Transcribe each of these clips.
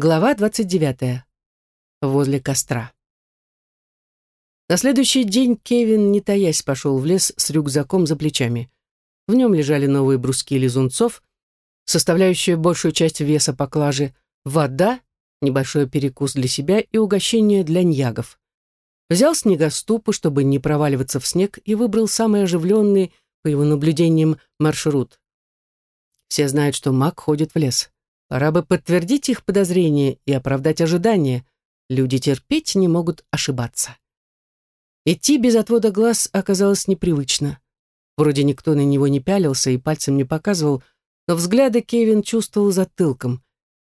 Глава 29. Возле костра. На следующий день Кевин, не таясь, пошел в лес с рюкзаком за плечами. В нем лежали новые бруски лизунцов, составляющие большую часть веса поклажи, вода, небольшой перекус для себя и угощение для ньягов. Взял снегоступы, чтобы не проваливаться в снег, и выбрал самый оживленный, по его наблюдениям, маршрут. Все знают, что маг ходит в лес. Пора бы подтвердить их подозрения и оправдать ожидания. Люди терпеть не могут ошибаться. Идти без отвода глаз оказалось непривычно. Вроде никто на него не пялился и пальцем не показывал, но взгляды Кевин чувствовал затылком,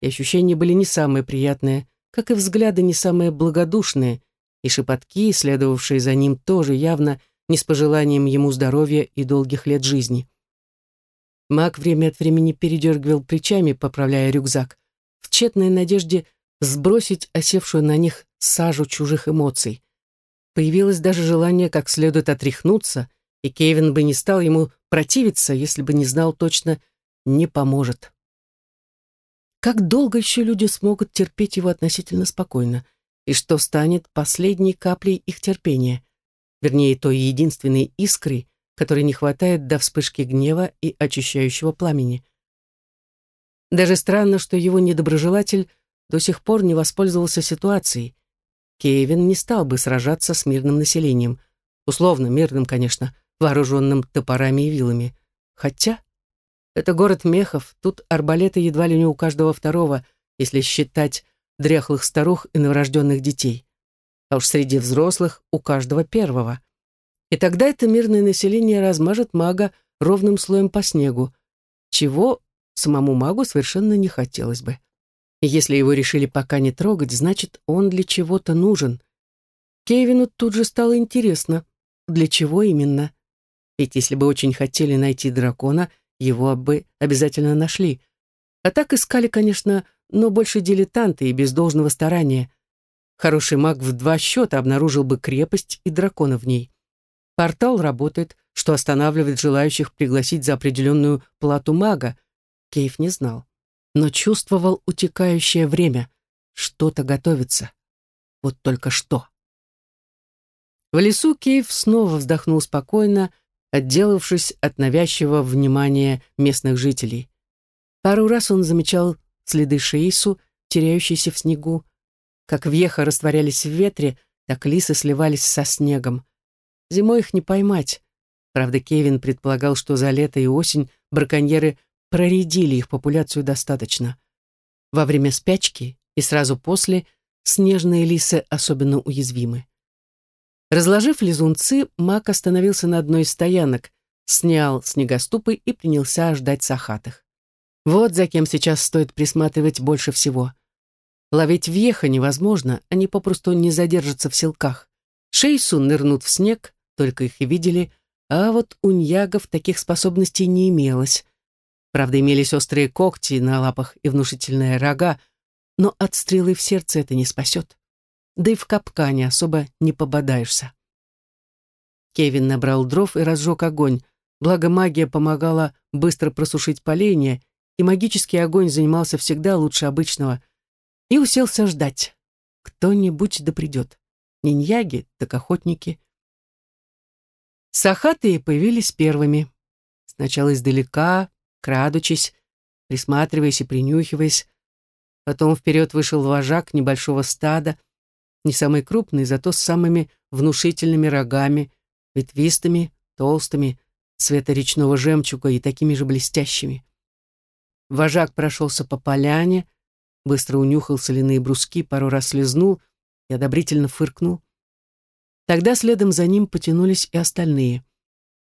и ощущения были не самые приятные, как и взгляды не самые благодушные, и шепотки, следовавшие за ним, тоже явно не с пожеланием ему здоровья и долгих лет жизни. Маг время от времени передергивал плечами, поправляя рюкзак, в тщетной надежде сбросить осевшую на них сажу чужих эмоций. Появилось даже желание как следует отряхнуться, и Кевин бы не стал ему противиться, если бы не знал точно, не поможет. Как долго еще люди смогут терпеть его относительно спокойно? И что станет последней каплей их терпения? Вернее, той единственной искрой, которой не хватает до вспышки гнева и очищающего пламени. Даже странно, что его недоброжелатель до сих пор не воспользовался ситуацией. Кевин не стал бы сражаться с мирным населением. Условно мирным, конечно, вооруженным топорами и вилами. Хотя это город мехов, тут арбалеты едва ли не у каждого второго, если считать дряхлых старух и новорожденных детей. А уж среди взрослых у каждого первого. И тогда это мирное население размажет мага ровным слоем по снегу, чего самому магу совершенно не хотелось бы. Если его решили пока не трогать, значит, он для чего-то нужен. Кевину тут же стало интересно, для чего именно. Ведь если бы очень хотели найти дракона, его бы обязательно нашли. А так искали, конечно, но больше дилетанты и без должного старания. Хороший маг в два счета обнаружил бы крепость и дракона в ней. Портал работает, что останавливает желающих пригласить за определенную плату мага. Кейв не знал, но чувствовал утекающее время. Что-то готовится. Вот только что. В лесу Кейв снова вздохнул спокойно, отделавшись от навязчивого внимания местных жителей. Пару раз он замечал следы Шеису, теряющиеся в снегу. Как вьеха растворялись в ветре, так лисы сливались со снегом. Зимой их не поймать. Правда, Кевин предполагал, что за лето и осень браконьеры проредили их популяцию достаточно. Во время спячки и сразу после снежные лисы особенно уязвимы. Разложив лизунцы, маг остановился на одной из стоянок, снял снегоступы и принялся ждать сахатых. Вот за кем сейчас стоит присматривать больше всего. Ловить въеха невозможно, они попросту не задержатся в селках. Шейсу нырнут в снег, только их и видели, а вот у ньягов таких способностей не имелось. Правда, имелись острые когти на лапах и внушительные рога, но от стрелы в сердце это не спасет. Да и в капкане особо не пободаешься. Кевин набрал дров и разжег огонь, благо магия помогала быстро просушить поленья, и магический огонь занимался всегда лучше обычного, и уселся ждать. Кто-нибудь да придет. Не ньяги, так охотники. Сахатые появились первыми. Сначала издалека, крадучись, присматриваясь и принюхиваясь. Потом вперед вышел вожак небольшого стада, не самый крупный, зато с самыми внушительными рогами, ветвистыми, толстыми, цвета речного жемчуга и такими же блестящими. Вожак прошелся по поляне, быстро унюхал соляные бруски, пару раз слезнул и одобрительно фыркнул. Тогда следом за ним потянулись и остальные.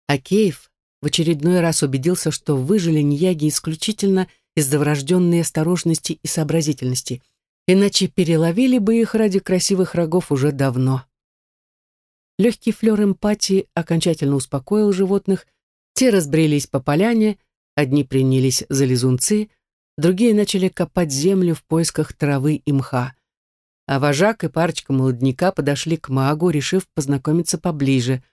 А Кейв в очередной раз убедился, что выжили ньяги исключительно из-за врожденной осторожности и сообразительности, иначе переловили бы их ради красивых рогов уже давно. Легкий флер эмпатии окончательно успокоил животных, те разбрелись по поляне, одни принялись за лизунцы, другие начали копать землю в поисках травы и мха а вожак и парочка молодняка подошли к магу, решив познакомиться поближе.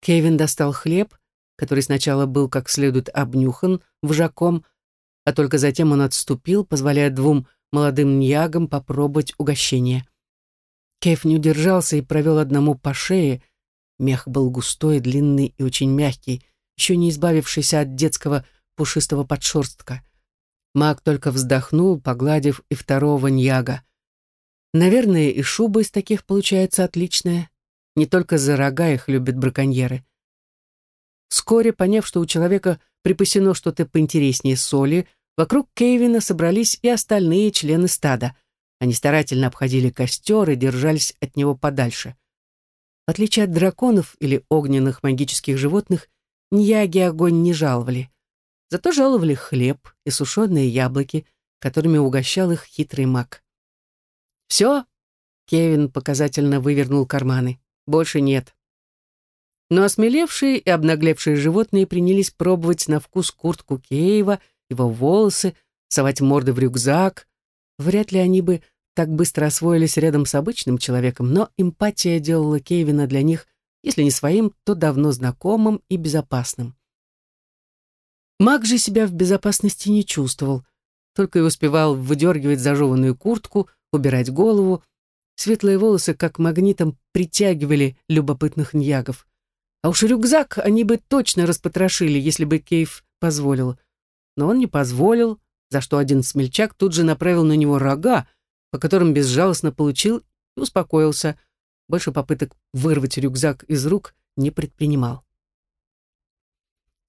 Кевин достал хлеб, который сначала был как следует обнюхан вожаком, а только затем он отступил, позволяя двум молодым ньягам попробовать угощение. Кейф не удержался и провел одному по шее. Мех был густой, длинный и очень мягкий, еще не избавившийся от детского пушистого подшерстка. Маг только вздохнул, погладив и второго ньяга. Наверное, и шуба из таких получается отличная. Не только за рога их любят браконьеры. Вскоре, поняв, что у человека припасено что-то поинтереснее соли, вокруг Кейвина собрались и остальные члены стада. Они старательно обходили костер и держались от него подальше. В отличие от драконов или огненных магических животных, ньяги огонь не жаловали. Зато жаловали хлеб и сушеные яблоки, которыми угощал их хитрый маг. «Все?» — Кевин показательно вывернул карманы. «Больше нет». Но осмелевшие и обнаглевшие животные принялись пробовать на вкус куртку Кейва, его волосы, совать морды в рюкзак. Вряд ли они бы так быстро освоились рядом с обычным человеком, но эмпатия делала Кевина для них, если не своим, то давно знакомым и безопасным. Маг же себя в безопасности не чувствовал, только и успевал выдергивать зажеванную куртку, убирать голову. Светлые волосы как магнитом притягивали любопытных ньягов. А уж рюкзак они бы точно распотрошили, если бы Кейв позволил. Но он не позволил, за что один смельчак тут же направил на него рога, по которым безжалостно получил и успокоился. Больше попыток вырвать рюкзак из рук не предпринимал.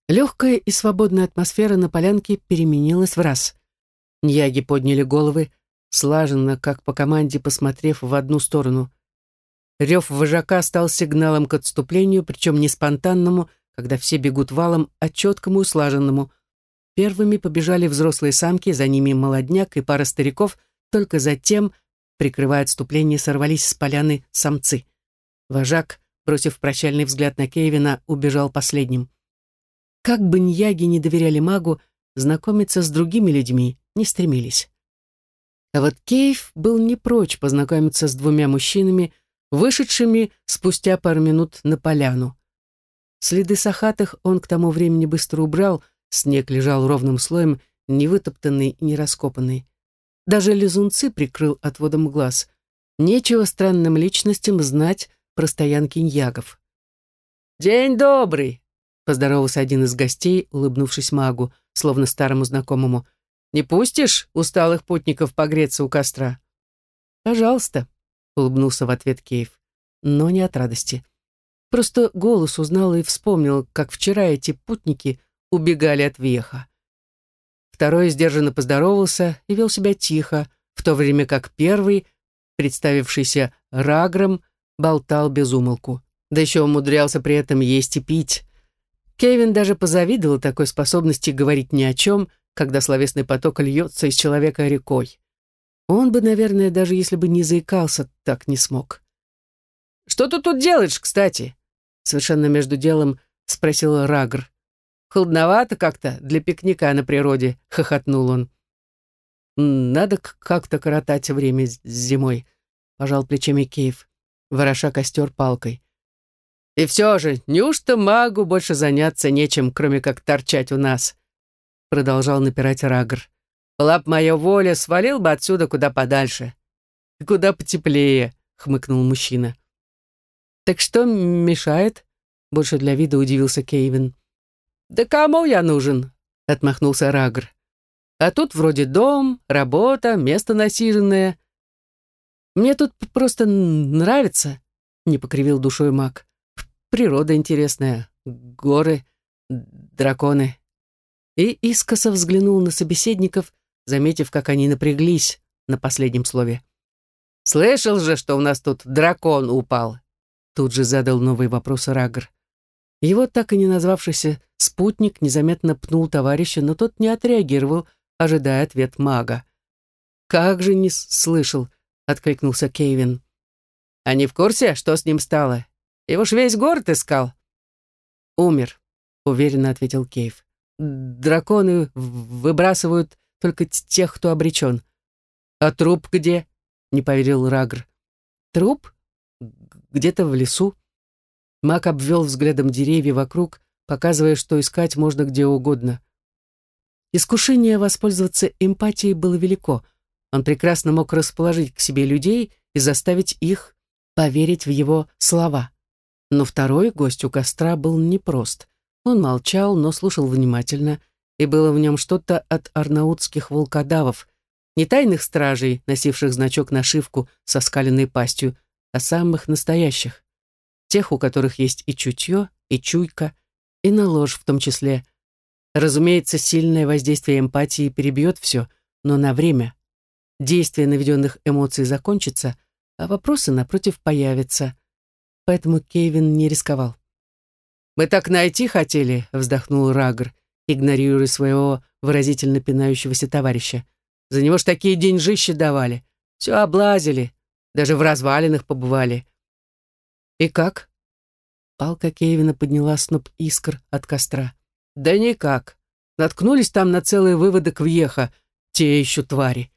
Легкая и свободная атмосфера на полянке переменилась в раз. Ньяги подняли головы, слаженно, как по команде, посмотрев в одну сторону. Рев вожака стал сигналом к отступлению, причем не спонтанному, когда все бегут валом, а четкому и слаженному. Первыми побежали взрослые самки, за ними молодняк и пара стариков, только затем, прикрывая отступление, сорвались с поляны самцы. Вожак, бросив прощальный взгляд на Кевина, убежал последним. Как бы ньяги не доверяли магу, знакомиться с другими людьми не стремились. А вот Кейв был не прочь познакомиться с двумя мужчинами, вышедшими спустя пару минут на поляну. Следы сахатых он к тому времени быстро убрал, снег лежал ровным слоем, не вытоптанный не раскопанный. Даже лизунцы прикрыл отводом глаз. Нечего странным личностям знать про стоянки ньягов. «День добрый!» — поздоровался один из гостей, улыбнувшись магу, словно старому знакомому. «Не пустишь усталых путников погреться у костра?» «Пожалуйста», — улыбнулся в ответ Кейв. Но не от радости. Просто голос узнал и вспомнил, как вчера эти путники убегали от Веха. Второй сдержанно поздоровался и вел себя тихо, в то время как первый, представившийся Рагром, болтал без умолку. Да еще умудрялся при этом есть и пить. Кевин даже позавидовал такой способности говорить ни о чем, когда словесный поток льется из человека рекой. Он бы, наверное, даже если бы не заикался, так не смог. «Что ты тут делаешь, кстати?» Совершенно между делом спросил Рагр. «Холодновато как-то для пикника на природе», — хохотнул он. «Надо как-то коротать время зимой», — пожал плечами Кейв, вороша костер палкой. «И все же, неужто магу больше заняться нечем, кроме как торчать у нас?» Продолжал напирать Рагр. Была б моя воля, свалил бы отсюда куда подальше. Куда потеплее, хмыкнул мужчина. Так что мешает? Больше для вида удивился Кейвин. Да кому я нужен? Отмахнулся Рагр. А тут вроде дом, работа, место насиженное. Мне тут просто нравится, не покривил душой маг. Природа интересная, горы, драконы. И искоса взглянул на собеседников, заметив, как они напряглись на последнем слове. «Слышал же, что у нас тут дракон упал?» Тут же задал новый вопрос Рагр. Его так и не назвавшийся спутник незаметно пнул товарища, но тот не отреагировал, ожидая ответ мага. «Как же не слышал!» — откликнулся Кейвин. «Они в курсе, что с ним стало? Его ж весь город искал». «Умер», — уверенно ответил Кейв. «Драконы выбрасывают только тех, кто обречен. А труп где? Не поверил Рагр. Труп? Где-то в лесу. Мак обвел взглядом деревья вокруг, показывая, что искать можно где угодно. Искушение воспользоваться эмпатией было велико. Он прекрасно мог расположить к себе людей и заставить их поверить в его слова. Но второй гость у костра был непрост. Он молчал, но слушал внимательно, и было в нем что-то от арнаутских волкодавов, не тайных стражей, носивших значок нашивку со скаленной пастью, а самых настоящих. Тех, у которых есть и чутье, и чуйка, и на ложь в том числе. Разумеется, сильное воздействие эмпатии перебьет все, но на время. Действие наведенных эмоций закончится, а вопросы, напротив, появятся. Поэтому Кевин не рисковал. «Мы так найти хотели», — вздохнул Рагр, игнорируя своего выразительно пинающегося товарища. За него ж такие деньжищи давали. Все облазили. Даже в развалинах побывали. И как? Палка Кевина подняла сноп искр от костра. Да никак. Наткнулись там на целый выводок въеха. Те еще твари.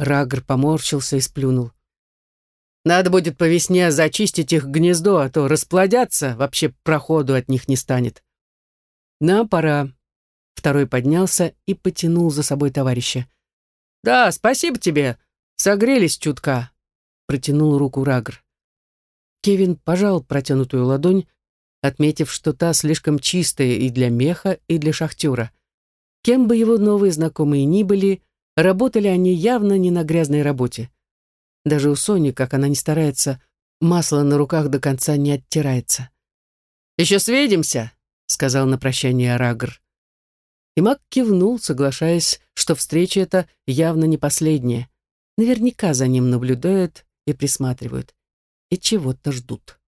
Рагр поморщился и сплюнул. Надо будет по весне зачистить их гнездо, а то расплодятся, вообще проходу от них не станет. На, пора. Второй поднялся и потянул за собой товарища. «Да, спасибо тебе. Согрелись чутка», — протянул руку Рагр. Кевин пожал протянутую ладонь, отметив, что та слишком чистая и для меха, и для шахтера. Кем бы его новые знакомые ни были, работали они явно не на грязной работе. Даже у Сони, как она не старается, масло на руках до конца не оттирается. «Еще сведемся», — сказал на прощание Рагр. И Мак кивнул, соглашаясь, что встреча эта явно не последняя. Наверняка за ним наблюдают и присматривают. И чего-то ждут.